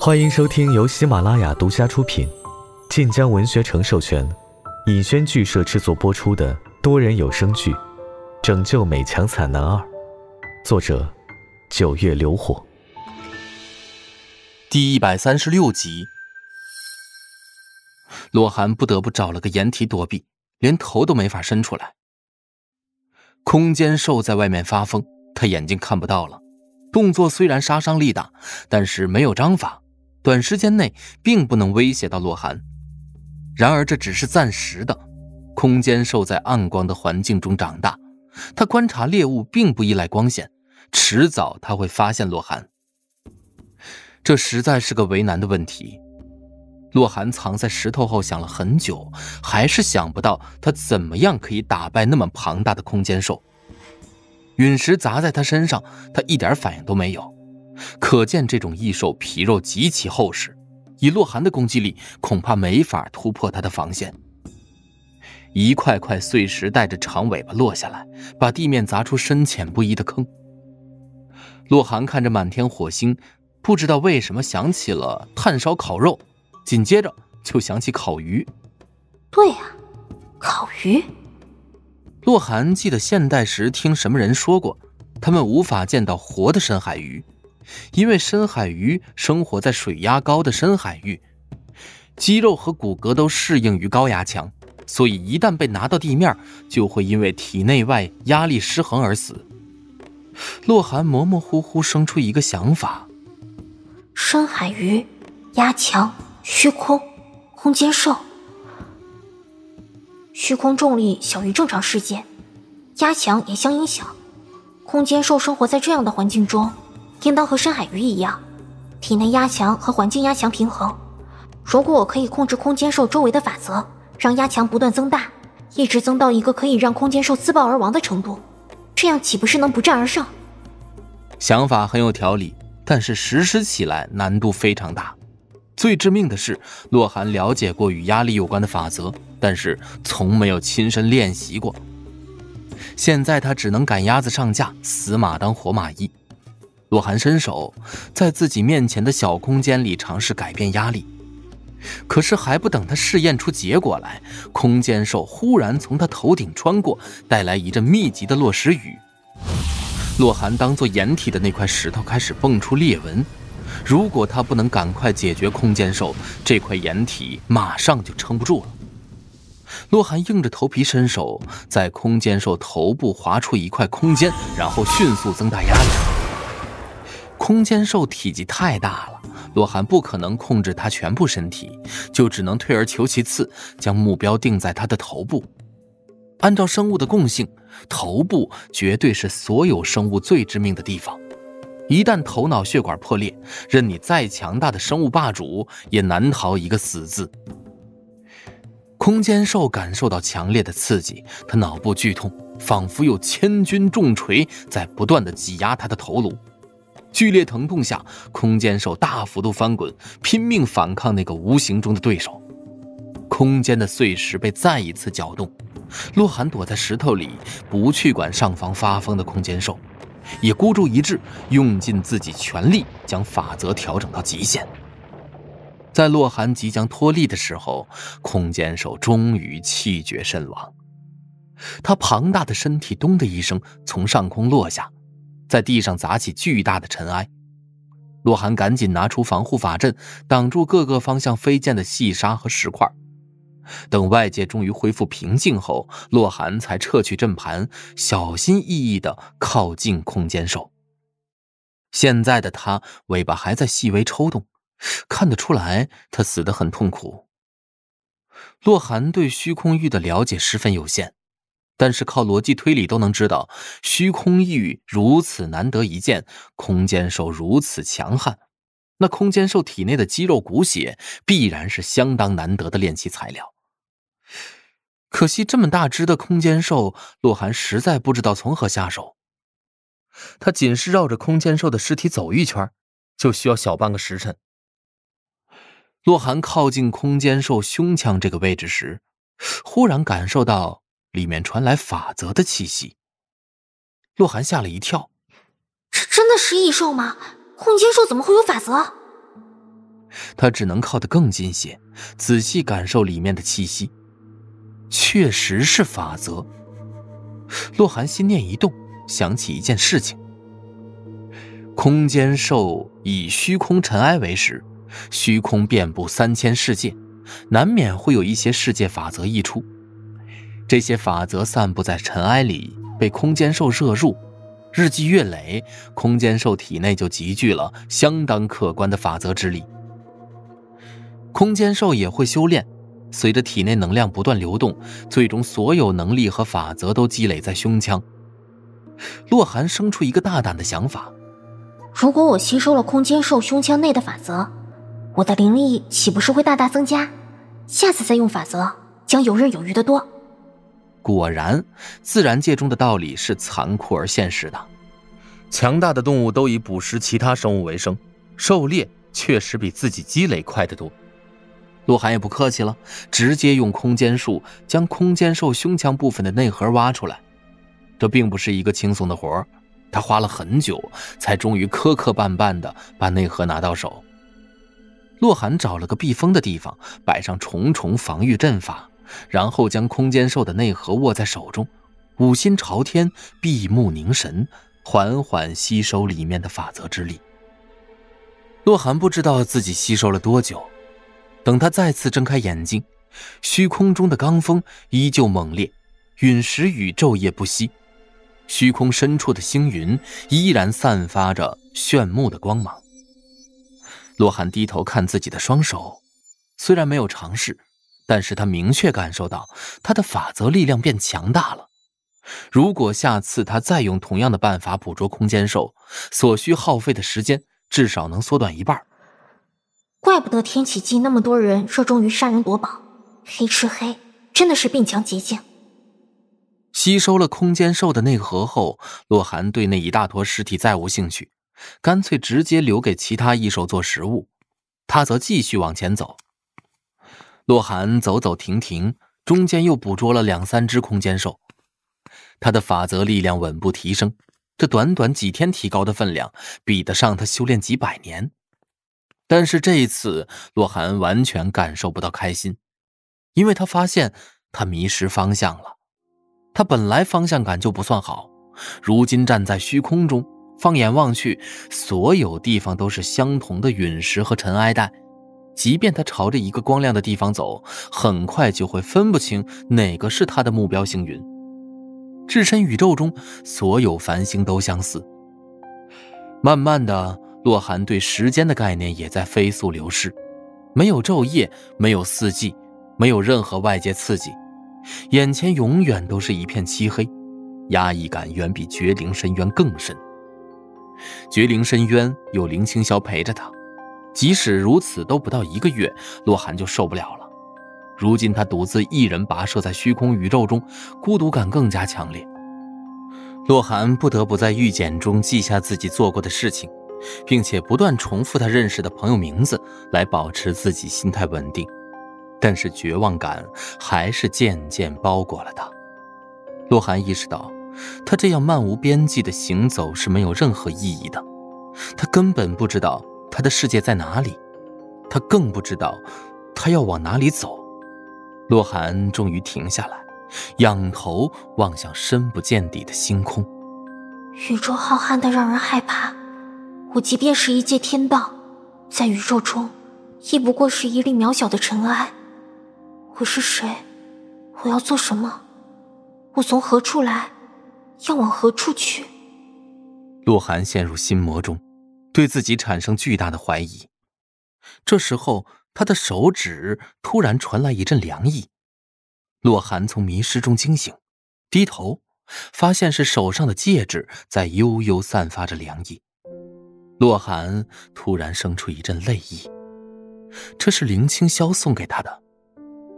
欢迎收听由喜马拉雅独家出品、晋江文学城授权、尹轩剧社制作播出的多人有声剧《拯救美强惨男二》，作者：九月流火，第一百三十六集。洛寒不得不找了个掩体躲避，连头都没法伸出来。空间兽在外面发疯，他眼睛看不到了。动作虽然杀伤力大，但是没有章法，短时间内并不能威胁到洛寒。然而这只是暂时的。空间兽在暗光的环境中长大，它观察猎物并不依赖光线，迟早它会发现洛寒。这实在是个为难的问题。洛寒藏在石头后想了很久，还是想不到他怎么样可以打败那么庞大的空间兽。陨石砸在他身上，他一点反应都没有，可见这种异兽皮肉极其厚实，以洛寒的攻击力，恐怕没法突破他的防线。一块块碎石带着长尾巴落下来，把地面砸出深浅不一的坑。洛寒看着满天火星，不知道为什么想起了炭烧烤肉，紧接着就想起烤鱼。对呀，烤鱼。洛寒记得现代时听什么人说过，他们无法见到活的深海鱼，因为深海鱼生活在水压高的深海域，肌肉和骨骼都适应于高压强，所以一旦被拿到地面，就会因为体内外压力失衡而死。洛寒模模糊糊生出一个想法：深海鱼、压强、虚空、空间兽。虚空重力小于正常世界，压强也相应小。空间兽生活在这样的环境中，应当和深海鱼一样，体内压强和环境压强平衡。如果我可以控制空间兽周围的法则，让压强不断增大，一直增到一个可以让空间兽自爆而亡的程度，这样岂不是能不战而胜？想法很有条理，但是实施起来难度非常大。最致命的是，洛寒了解过与压力有关的法则，但是从没有亲身练习过。现在他只能赶鸭子上架，死马当活马医。洛寒伸手在自己面前的小空间里尝试改变压力，可是还不等他试验出结果来，空间兽忽然从他头顶穿过，带来一阵密集的落石雨。洛寒当做掩体的那块石头开始蹦出裂纹。如果他不能赶快解决空间兽，这块掩体马上就撑不住了。洛寒硬着头皮伸手，在空间兽头部划出一块空间，然后迅速增大压力。空间兽体积太大了，洛寒不可能控制它全部身体，就只能退而求其次，将目标定在它的头部。按照生物的共性，头部绝对是所有生物最致命的地方。一旦头脑血管破裂，任你再强大的生物霸主也难逃一个死字。空间兽感受到强烈的刺激，他脑部剧痛，仿佛有千钧重锤在不断的挤压他的头颅。剧烈疼痛下，空间兽大幅度翻滚，拼命反抗那个无形中的对手。空间的碎石被再一次搅动，洛寒躲在石头里，不去管上方发疯的空间兽。也孤注一掷，用尽自己全力将法则调整到极限。在洛寒即将脱力的时候，空间兽终于气绝身亡。他庞大的身体“咚”的一声从上空落下，在地上砸起巨大的尘埃。洛寒赶紧拿出防护法阵，挡住各个方向飞溅的细沙和石块。等外界终于恢复平静后，洛寒才撤去阵盘，小心翼翼地靠近空间兽。现在的他尾巴还在细微抽动，看得出来他死得很痛苦。洛寒对虚空域的了解十分有限，但是靠逻辑推理都能知道，虚空域如此难得一见，空间兽如此强悍，那空间兽体内的肌肉骨血必然是相当难得的炼器材料。可惜这么大只的空间兽，洛寒实在不知道从何下手。他仅是绕着空间兽的尸体走一圈，就需要小半个时辰。洛寒靠近空间兽胸腔这个位置时，忽然感受到里面传来法则的气息。洛寒吓了一跳：“这真的是异兽吗？空间兽怎么会有法则？”他只能靠得更近些，仔细感受里面的气息。确实是法则。洛寒心念一动，想起一件事情：空间兽以虚空尘埃为食，虚空遍布三千世界，难免会有一些世界法则溢出。这些法则散布在尘埃里，被空间兽摄入，日积月累，空间兽体内就集聚了相当可观的法则之力。空间兽也会修炼。随着体内能量不断流动，最终所有能力和法则都积累在胸腔。洛寒生出一个大胆的想法：如果我吸收了空间兽胸腔内的法则，我的灵力岂不是会大大增加？下次再用法则，将游刃有余的多。果然，自然界中的道理是残酷而现实的。强大的动物都以捕食其他生物为生，狩猎确实比自己积累快得多。洛寒也不客气了，直接用空间术将空间兽胸腔部分的内核挖出来。这并不是一个轻松的活，他花了很久，才终于磕磕绊绊的把内核拿到手。洛寒找了个避风的地方，摆上重重防御阵法，然后将空间兽的内核握在手中，五心朝天，闭目凝神，缓缓吸收里面的法则之力。洛寒不知道自己吸收了多久。等他再次睁开眼睛，虚空中的罡风依旧猛烈，陨石与昼夜不息。虚空深处的星云依然散发着炫目的光芒。洛寒低头看自己的双手，虽然没有尝试，但是他明确感受到他的法则力量变强大了。如果下次他再用同样的办法捕捉空间兽，所需耗费的时间至少能缩短一半。怪不得天启境那么多人热衷于杀人夺宝，黑吃黑真的是变强捷径。吸收了空间兽的内核后，洛寒对那一大坨尸体再无兴趣，干脆直接留给其他异兽做食物。他则继续往前走。洛寒走走停停，中间又捕捉了两三只空间兽。他的法则力量稳步提升，这短短几天提高的分量，比得上他修炼几百年。但是这一次，洛寒完全感受不到开心，因为他发现他迷失方向了。他本来方向感就不算好，如今站在虚空中，放眼望去，所有地方都是相同的陨石和尘埃带。即便他朝着一个光亮的地方走，很快就会分不清哪个是他的目标星云。置身宇宙中，所有繁星都相似。慢慢的。洛寒对时间的概念也在飞速流逝，没有昼夜，没有四季，没有任何外界刺激，眼前永远都是一片漆黑，压抑感远比绝灵深渊更深。绝灵深渊有林清霄陪着他，即使如此，都不到一个月，洛寒就受不了了。如今他独自一人跋涉在虚空宇宙中，孤独感更加强烈。洛寒不得不在玉简中记下自己做过的事情。并且不断重复他认识的朋友名字，来保持自己心态稳定。但是绝望感还是渐渐包裹了他。洛寒意识到，他这样漫无边际的行走是没有任何意义的。他根本不知道他的世界在哪里，他更不知道他要往哪里走。洛寒终于停下来，仰头望向深不见底的星空。宇宙浩瀚的让人害怕。我即便是一介天道，在宇宙中，亦不过是一粒渺小的尘埃。我是谁？我要做什么？我从何处来？要往何处去？洛寒陷入心魔中，对自己产生巨大的怀疑。这时候，他的手指突然传来一阵凉意。洛寒从迷失中惊醒，低头发现是手上的戒指在悠悠散发着凉意。洛寒突然生出一阵泪意，这是林清霄送给他的。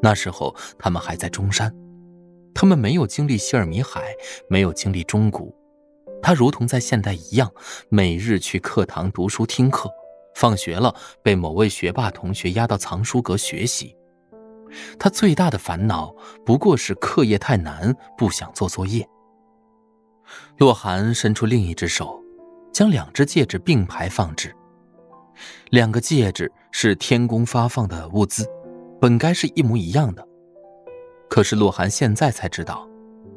那时候他们还在中山，他们没有经历希尔米海，没有经历中古。他如同在现代一样，每日去课堂读书听课，放学了被某位学霸同学押到藏书阁学习。他最大的烦恼不过是课业太难，不想做作业。洛寒伸出另一只手。将两只戒指并排放置，两个戒指是天宫发放的物资，本该是一模一样的。可是洛寒现在才知道，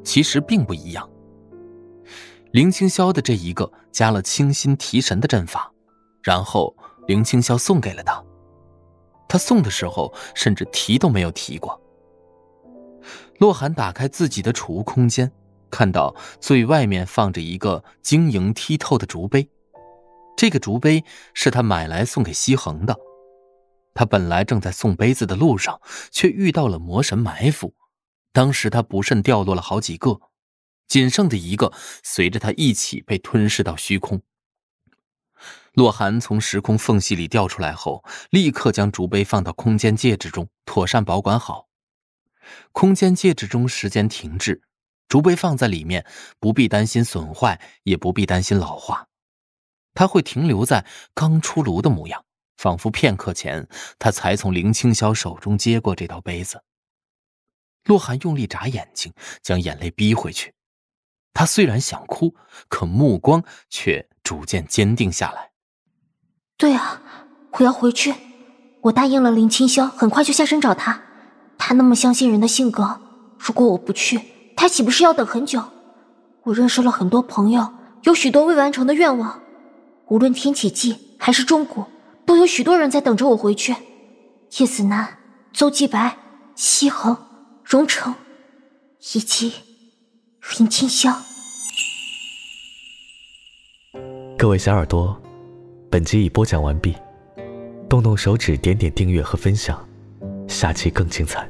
其实并不一样。林清霄的这一个加了清心提神的阵法，然后林清霄送给了他。他送的时候甚至提都没有提过。洛寒打开自己的储物空间，看到最外面放着一个晶莹剔透的竹杯。这个竹杯是他买来送给西恒的。他本来正在送杯子的路上，却遇到了魔神埋伏。当时他不慎掉落了好几个，仅剩的一个随着他一起被吞噬到虚空。洛寒从时空缝隙里掉出来后，立刻将竹杯放到空间戒指中，妥善保管好。空间戒指中时间停滞，竹杯放在里面，不必担心损坏，也不必担心老化。它会停留在刚出炉的模样，仿佛片刻前他才从林清霄手中接过这道杯子。洛寒用力眨眼睛，将眼泪逼回去。他虽然想哭，可目光却逐渐坚定下来。对啊，我要回去。我答应了林清霄，很快就下山找他。他那么相信人的性格，如果我不去，他岂不是要等很久？我认识了很多朋友，有许多未完成的愿望。无论天启纪还是中古，都有许多人在等着我回去。叶子楠、邹继白、西恒、荣成，以及林清霄。各位小耳朵，本集已播讲完毕，动动手指点点订阅和分享，下期更精彩。